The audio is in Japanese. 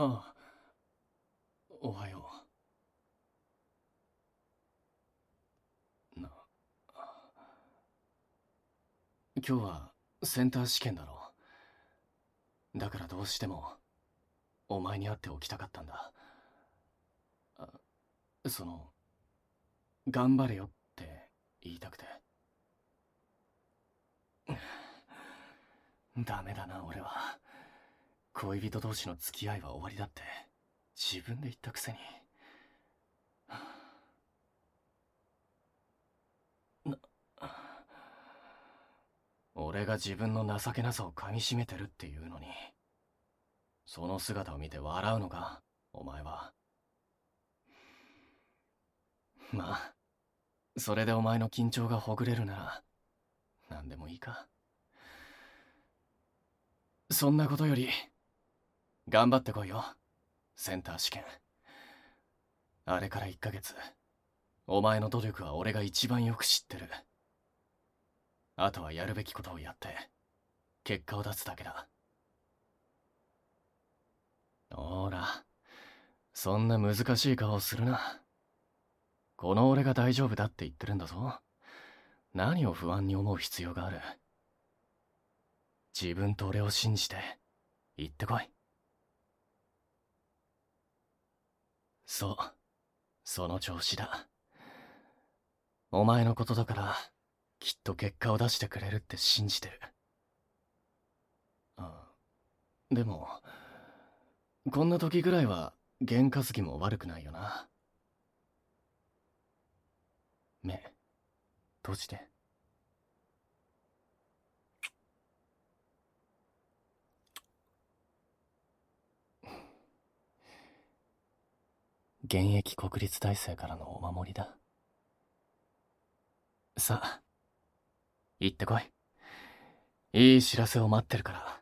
ああおはよう。な今日はセンター試験だろだからどうしてもお前に会っておきたかったんだ。その頑張れよって言いたくて。ダメだな俺は。恋人同士の付き合いは終わりだって自分で言ったくせに。俺が自分の情けなさをかみしめてるっていうのにその姿を見て笑うのかお前は。まあそれでお前の緊張がほぐれるなら何でもいいか。そんなことより頑張ってこいよ。センター試験。あれから1ヶ月。お前の努力は俺が一番よく知ってる。あとはやるべきことをやって結果を出すだけだ。ほら。そんな難しい顔をするな。この俺が大丈夫だって言ってるんだぞ。何を不安に思う必要がある。自分と俺を信じて行ってこい。そう。その調子だ。お前のことだからきっと結果を出してくれるって信じてる。ああ。でもこんな時ぐらいは験担ぎも悪くないよな。目閉じて。現役国立大生からのお守りだ。さあ行ってこい。いい知らせを待ってるから。